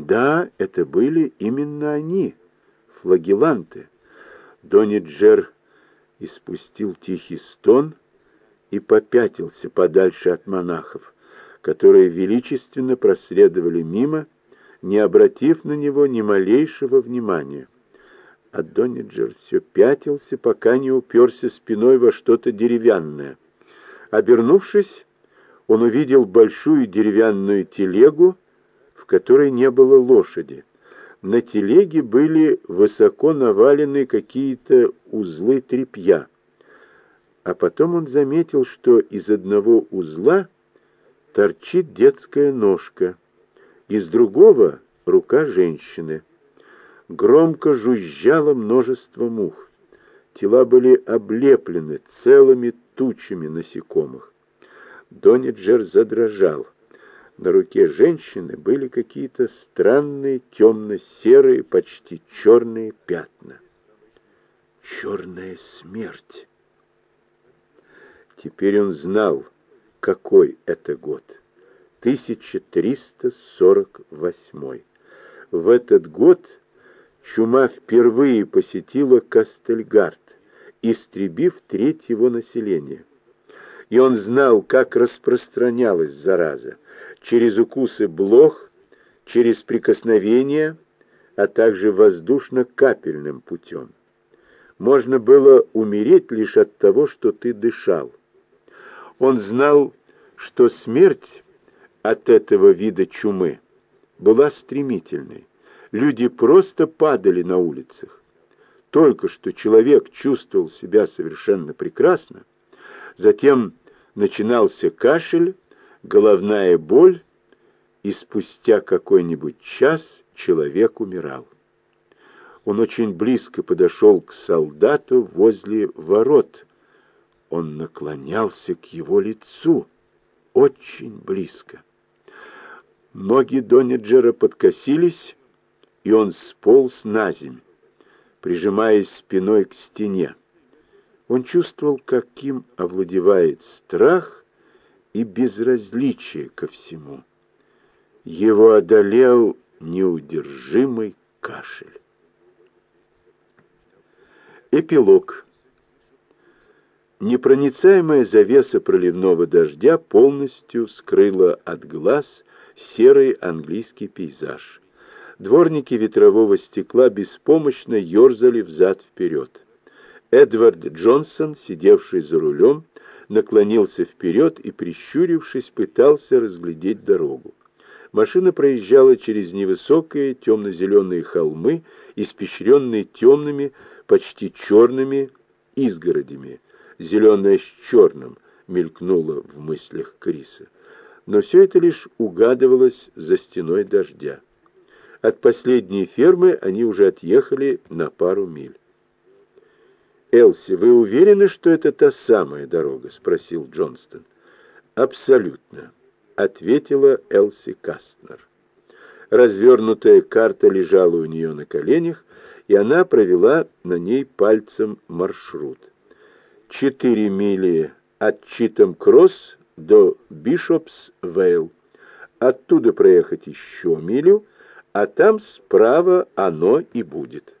Да, это были именно они, флагеланты. Дониджер испустил тихий стон и попятился подальше от монахов, которые величественно проследовали мимо, не обратив на него ни малейшего внимания. А Дониджер все пятился, пока не уперся спиной во что-то деревянное. Обернувшись, он увидел большую деревянную телегу, которой не было лошади. На телеге были высоко навалены какие-то узлы тряпья. А потом он заметил, что из одного узла торчит детская ножка, из другого — рука женщины. Громко жужжало множество мух. Тела были облеплены целыми тучами насекомых. Дониджер задрожал. На руке женщины были какие-то странные темно-серые, почти черные пятна. Черная смерть. Теперь он знал, какой это год. 1348. В этот год чума впервые посетила Кастельгард, истребив треть его населения и он знал, как распространялась зараза через укусы блох, через прикосновения, а также воздушно-капельным путем. Можно было умереть лишь от того, что ты дышал. Он знал, что смерть от этого вида чумы была стремительной. Люди просто падали на улицах. Только что человек чувствовал себя совершенно прекрасно, затем начинался кашель, головная боль, и спустя какой-нибудь час человек умирал. Он очень близко подошел к солдату возле ворот. Он наклонялся к его лицу, очень близко. Ноги Дониджера подкосились, и он сполз на земь, прижимаясь спиной к стене. Он чувствовал, каким овладевает страх и безразличие ко всему. Его одолел неудержимый кашель. Эпилог. Непроницаемая завеса проливного дождя полностью скрыла от глаз серый английский пейзаж. Дворники ветрового стекла беспомощно ерзали взад-вперед. Эдвард Джонсон, сидевший за рулем, наклонился вперед и, прищурившись, пытался разглядеть дорогу. Машина проезжала через невысокие темно-зеленые холмы, испещренные темными, почти черными изгородями. Зеленое с черным мелькнуло в мыслях Криса. Но все это лишь угадывалось за стеной дождя. От последней фермы они уже отъехали на пару миль. «Элси, вы уверены, что это та самая дорога?» — спросил Джонстон. «Абсолютно», — ответила Элси Кастнер. Развернутая карта лежала у нее на коленях, и она провела на ней пальцем маршрут. Четыре мили от Читом-Кросс до Бишопс-Вейл. Оттуда проехать еще милю, а там справа оно и будет.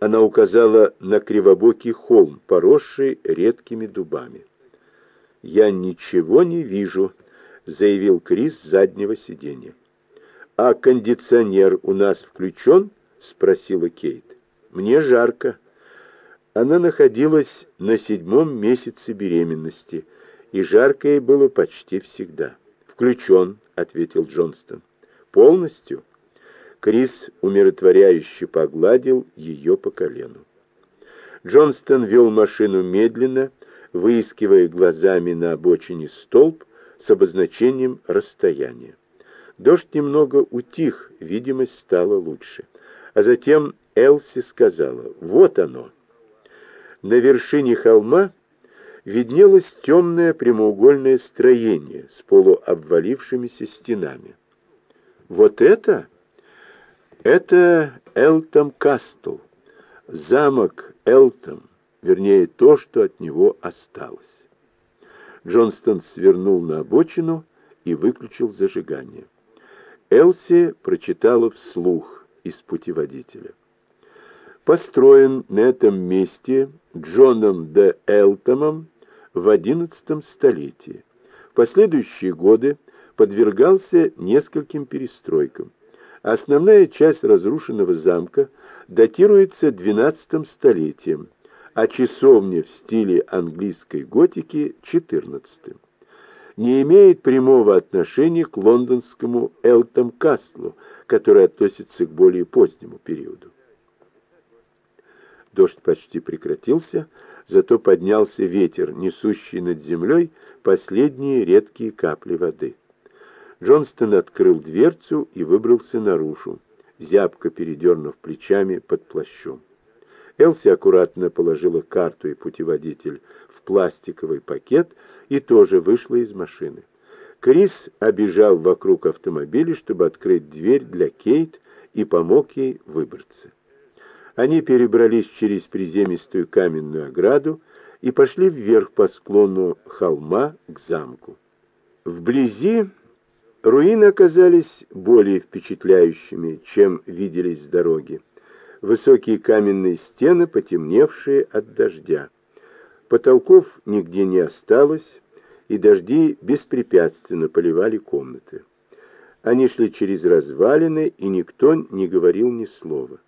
Она указала на кривобокий холм, поросший редкими дубами. «Я ничего не вижу», — заявил Крис с заднего сиденья. «А кондиционер у нас включен?» — спросила Кейт. «Мне жарко». Она находилась на седьмом месяце беременности, и жарко ей было почти всегда. «Включен», — ответил Джонстон. «Полностью?» Крис умиротворяюще погладил ее по колену. Джонстон вел машину медленно, выискивая глазами на обочине столб с обозначением расстояния. Дождь немного утих, видимость стала лучше. А затем Элси сказала «Вот оно». На вершине холма виднелось темное прямоугольное строение с полуобвалившимися стенами. «Вот это?» Это Элтом Кастл, замок Элтом, вернее, то, что от него осталось. Джонстон свернул на обочину и выключил зажигание. Элси прочитала вслух из путеводителя. Построен на этом месте Джоном Д. Элтомом в XI столетии. В последующие годы подвергался нескольким перестройкам. Основная часть разрушенного замка датируется XII столетием, а часовня в стиле английской готики – XIV. Не имеет прямого отношения к лондонскому Элтом Кастлу, который относится к более позднему периоду. Дождь почти прекратился, зато поднялся ветер, несущий над землей последние редкие капли воды. Джонстон открыл дверцу и выбрался наружу, зябко передернув плечами под плащом. Элси аккуратно положила карту и путеводитель в пластиковый пакет и тоже вышла из машины. Крис обежал вокруг автомобиля, чтобы открыть дверь для Кейт и помог ей выбраться. Они перебрались через приземистую каменную ограду и пошли вверх по склону холма к замку. Вблизи руины оказались более впечатляющими, чем виделись с дороги высокие каменные стены, потемневшие от дождя. Потолков нигде не осталось, и дожди беспрепятственно поливали комнаты. Они шли через развалины, и никто не говорил ни слова.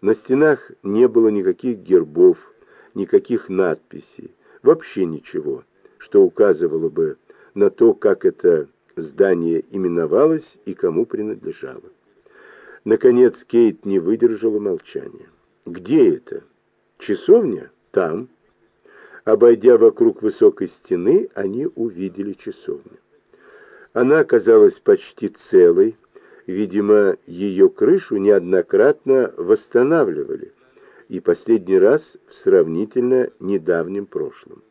На стенах не было никаких гербов, никаких надписей, вообще ничего, что указывало бы на то, как это здание именовалось и кому принадлежало. Наконец Кейт не выдержала молчания. «Где это?» «Часовня? Там». Обойдя вокруг высокой стены, они увидели часовню. Она оказалась почти целой, видимо, ее крышу неоднократно восстанавливали, и последний раз в сравнительно недавнем прошлом.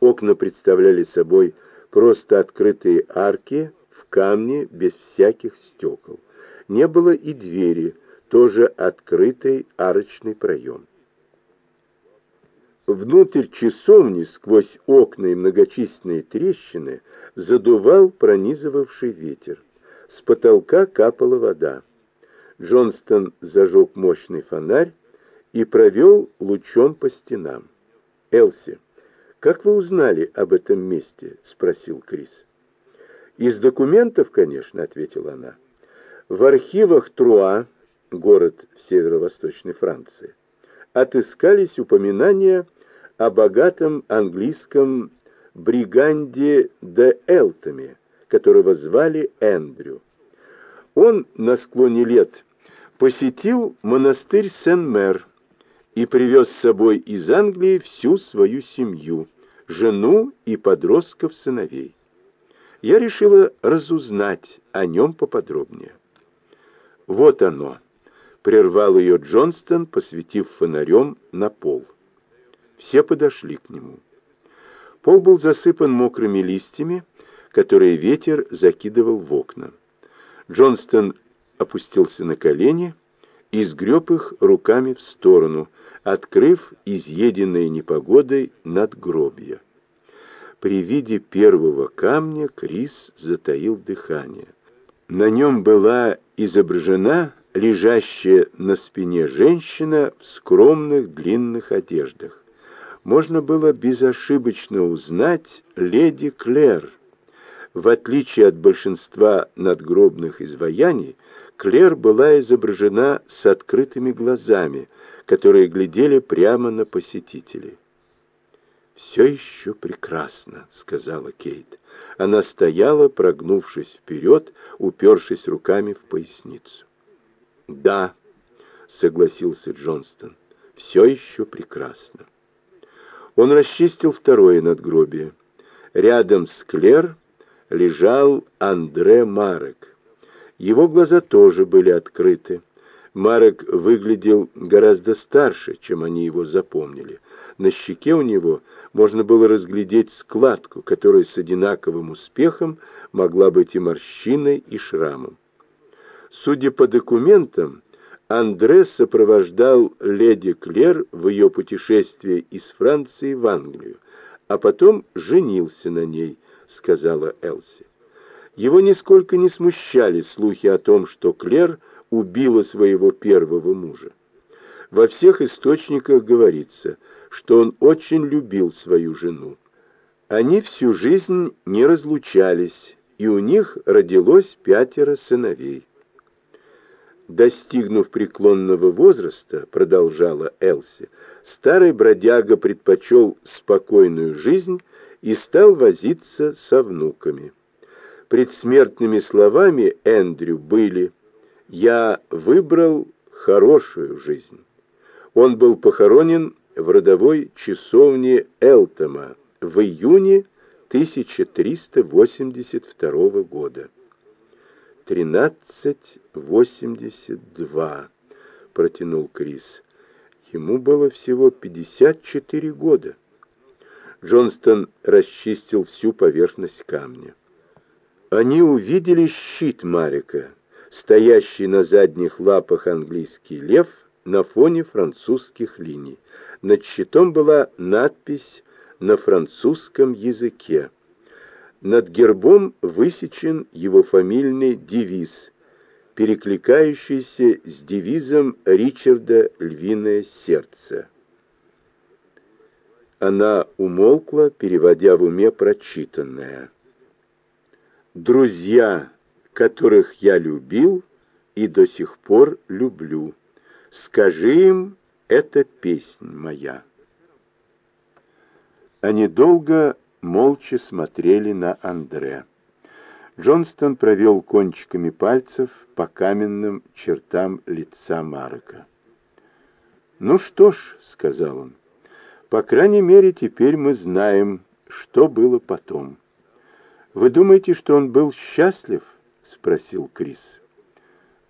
Окна представляли собой просто открытые арки в камне без всяких стекол не было и двери, тоже открытый арочный проем. Внутрь часовни сквозь окна и многочисленные трещины задувал пронизывавший ветер. С потолка капала вода. Джонстон зажег мощный фонарь и провел лучом по стенам. «Элси, как вы узнали об этом месте?» — спросил Крис. «Из документов, конечно», — ответила она. В архивах Труа, город в северо-восточной Франции, отыскались упоминания о богатом английском бриганде де Элтоме, которого звали Эндрю. Он на склоне лет посетил монастырь Сен-Мер и привез с собой из Англии всю свою семью, жену и подростков-сыновей. Я решила разузнать о нем поподробнее. «Вот оно!» — прервал ее Джонстон, посветив фонарем на пол. Все подошли к нему. Пол был засыпан мокрыми листьями, которые ветер закидывал в окна. Джонстон опустился на колени и сгреб их руками в сторону, открыв изъеденное непогодой надгробье. При виде первого камня Крис затаил дыхание. На нем была изображена лежащая на спине женщина в скромных длинных одеждах. Можно было безошибочно узнать леди Клэр. В отличие от большинства надгробных изваяний, Клэр была изображена с открытыми глазами, которые глядели прямо на посетителей. «Все еще прекрасно», — сказала Кейт. Она стояла, прогнувшись вперед, упершись руками в поясницу. «Да», — согласился Джонстон, — «все еще прекрасно». Он расчистил второе надгробие. Рядом с Клер лежал Андре Марек. Его глаза тоже были открыты. Марек выглядел гораздо старше, чем они его запомнили. На щеке у него можно было разглядеть складку, которая с одинаковым успехом могла быть и морщиной, и шрамом. Судя по документам, Андре сопровождал леди Клер в ее путешествие из Франции в Англию, а потом женился на ней, сказала Элси. Его нисколько не смущали слухи о том, что Клер убила своего первого мужа. Во всех источниках говорится, что он очень любил свою жену. Они всю жизнь не разлучались, и у них родилось пятеро сыновей. Достигнув преклонного возраста, продолжала Элси, старый бродяга предпочел спокойную жизнь и стал возиться со внуками. Предсмертными словами Эндрю были «Я выбрал хорошую жизнь». Он был похоронен в родовой часовне Элтома в июне 1382 года. 1382, протянул Крис. Ему было всего 54 года. Джонстон расчистил всю поверхность камня. Они увидели щит Марика, стоящий на задних лапах английский лев на фоне французских линий. Над щитом была надпись на французском языке. Над гербом высечен его фамильный девиз, перекликающийся с девизом Ричарда «Львиное сердце». Она умолкла, переводя в уме прочитанное. «Друзья, которых я любил и до сих пор люблю, скажи им, это песнь моя». Они долго молча смотрели на Андре. Джонстон провел кончиками пальцев по каменным чертам лица Марка. «Ну что ж», — сказал он, — «по крайней мере, теперь мы знаем, что было потом». «Вы думаете, что он был счастлив?» — спросил Крис.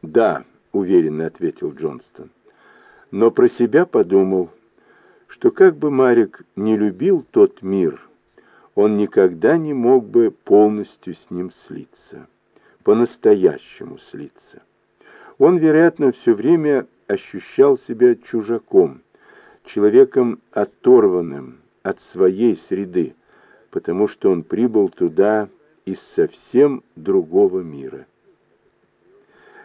«Да», — уверенно ответил Джонстон. «Но про себя подумал, что как бы Марик не любил тот мир, он никогда не мог бы полностью с ним слиться, по-настоящему слиться. Он, вероятно, все время ощущал себя чужаком, человеком оторванным от своей среды, потому что он прибыл туда из совсем другого мира.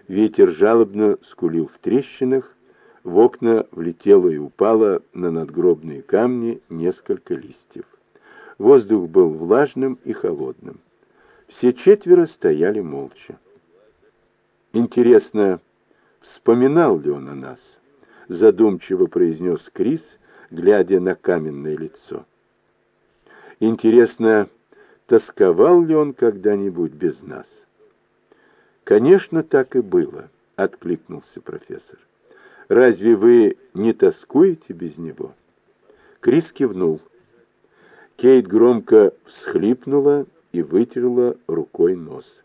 Ветер жалобно скулил в трещинах, в окна влетело и упало на надгробные камни несколько листьев. Воздух был влажным и холодным. Все четверо стояли молча. «Интересно, вспоминал ли он о нас?» Задумчиво произнес Крис, глядя на каменное лицо. «Интересно, тосковал ли он когда-нибудь без нас?» «Конечно, так и было», — откликнулся профессор. «Разве вы не тоскуете без него?» Крис кивнул. Кейт громко всхлипнула и вытерла рукой нос.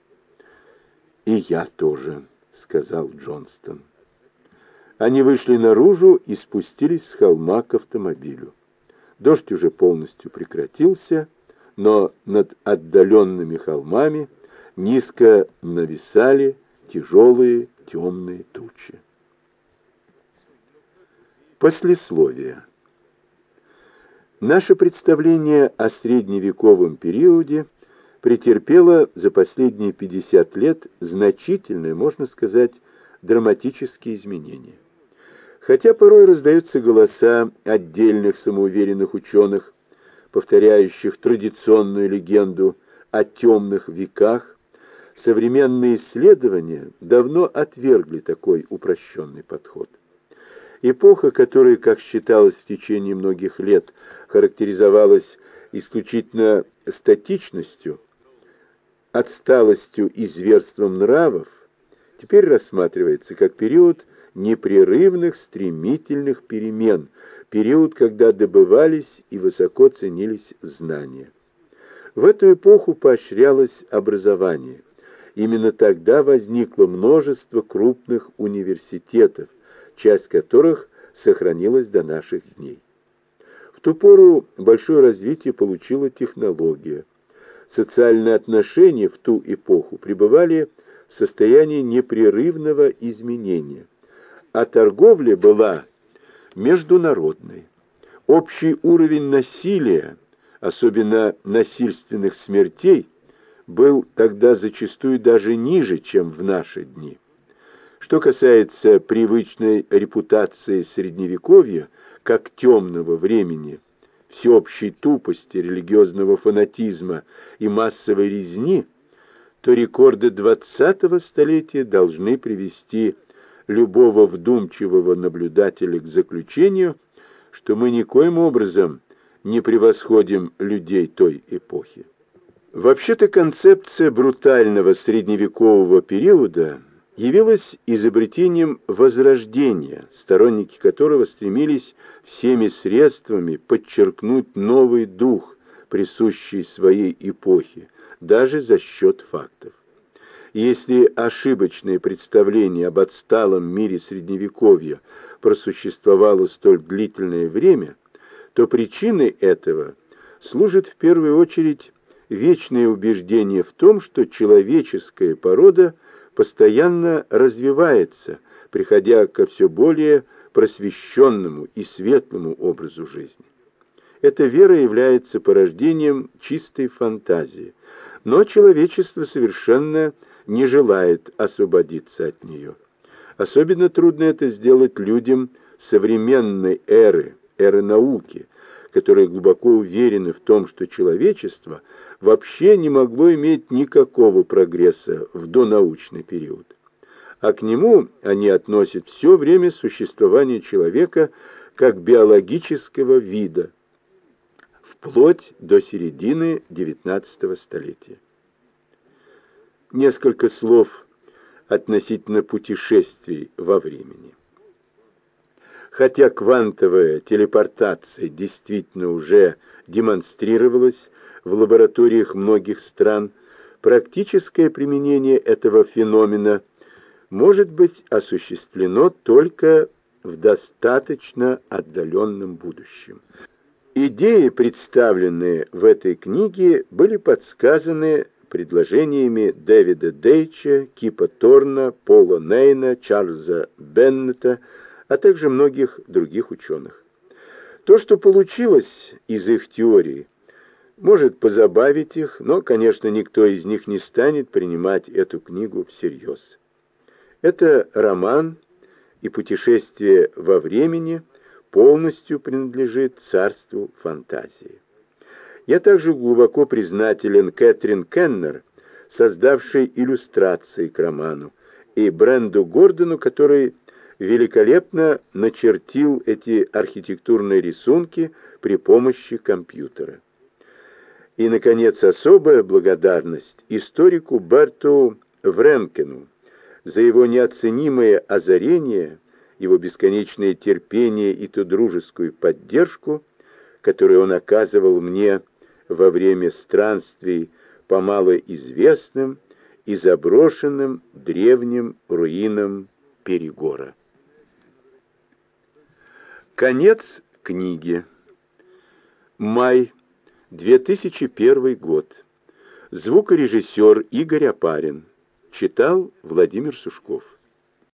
«И я тоже», — сказал Джонстон. Они вышли наружу и спустились с холма к автомобилю. Дождь уже полностью прекратился, но над отдаленными холмами низко нависали тяжелые темные тучи. Послесловие. Наше представление о средневековом периоде претерпело за последние 50 лет значительные, можно сказать, драматические изменения. Хотя порой раздаются голоса отдельных самоуверенных ученых, повторяющих традиционную легенду о темных веках, современные исследования давно отвергли такой упрощенный подход. Эпоха, которая, как считалось в течение многих лет, характеризовалась исключительно статичностью, отсталостью и зверством нравов, теперь рассматривается как период непрерывных стремительных перемен, период, когда добывались и высоко ценились знания. В эту эпоху поощрялось образование. Именно тогда возникло множество крупных университетов, часть которых сохранилась до наших дней. В ту пору большое развитие получила технология. Социальные отношения в ту эпоху пребывали в состоянии непрерывного изменения, а торговля была международной. Общий уровень насилия, особенно насильственных смертей, был тогда зачастую даже ниже, чем в наши дни. Что касается привычной репутации Средневековья, как темного времени, всеобщей тупости, религиозного фанатизма и массовой резни, то рекорды XX столетия должны привести любого вдумчивого наблюдателя к заключению, что мы никоим образом не превосходим людей той эпохи. Вообще-то концепция брутального средневекового периода явилась изобретением Возрождения, сторонники которого стремились всеми средствами подчеркнуть новый дух, присущий своей эпохе, даже за счет фактов. Если ошибочное представление об отсталом мире Средневековья просуществовало столь длительное время, то причиной этого служит в первую очередь вечное убеждение в том, что человеческая порода постоянно развивается, приходя ко все более просвещенному и светлому образу жизни. Эта вера является порождением чистой фантазии, но человечество совершенно не желает освободиться от нее. Особенно трудно это сделать людям современной эры, эры науки, которые глубоко уверены в том, что человечество вообще не могло иметь никакого прогресса в донаучный период. А к нему они относят все время существования человека как биологического вида, вплоть до середины XIX столетия. Несколько слов относительно путешествий во времени. Хотя квантовая телепортация действительно уже демонстрировалась в лабораториях многих стран, практическое применение этого феномена может быть осуществлено только в достаточно отдаленном будущем. Идеи, представленные в этой книге, были подсказаны предложениями Дэвида Дейча, Кипа Торна, Пола Нейна, Чарльза Беннета, а также многих других ученых. То, что получилось из их теории, может позабавить их, но, конечно, никто из них не станет принимать эту книгу всерьез. Это роман и путешествие во времени – полностью принадлежит царству фантазии. Я также глубоко признателен Кэтрин Кеннер, создавшей иллюстрации к роману, и Бренду Гордону, который великолепно начертил эти архитектурные рисунки при помощи компьютера. И, наконец, особая благодарность историку Берту Вренкену за его неоценимое озарение его бесконечное терпение и ту дружескую поддержку, которую он оказывал мне во время странствий по малоизвестным и заброшенным древним руинам Перегора. Конец книги. Май 2001 год. Звукорежиссер Игорь Апарин. Читал Владимир Сушков.